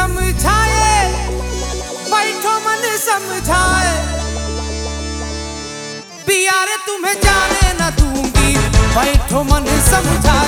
समझाए। बैठो मन समझाए। पिया तुम्हें जाने न दूँगी। बैठो मन समझाए।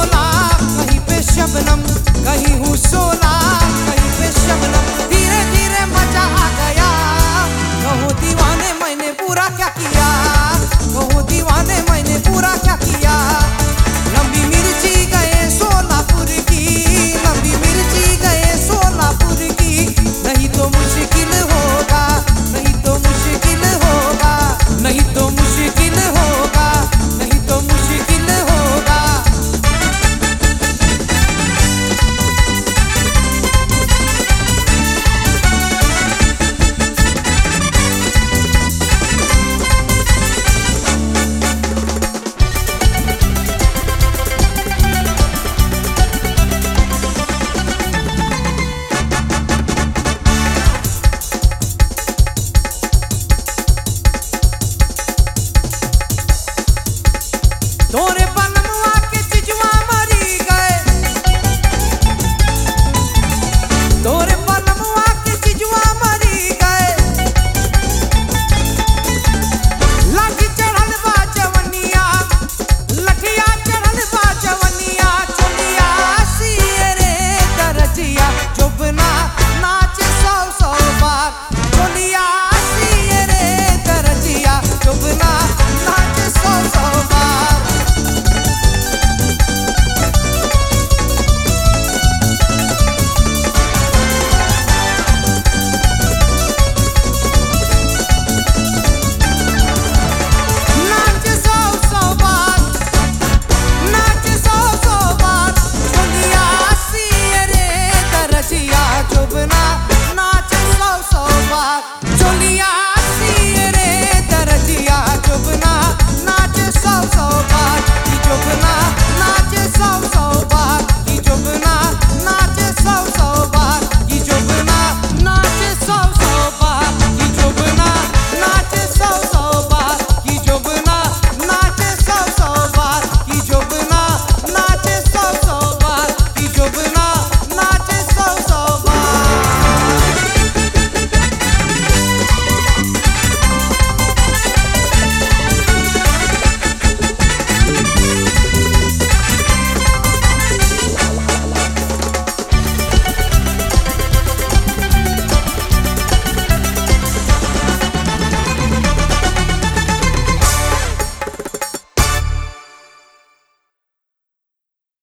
गुलाब कहीं पे शबनम कहीं हूँ सोला कहीं पे शबनम।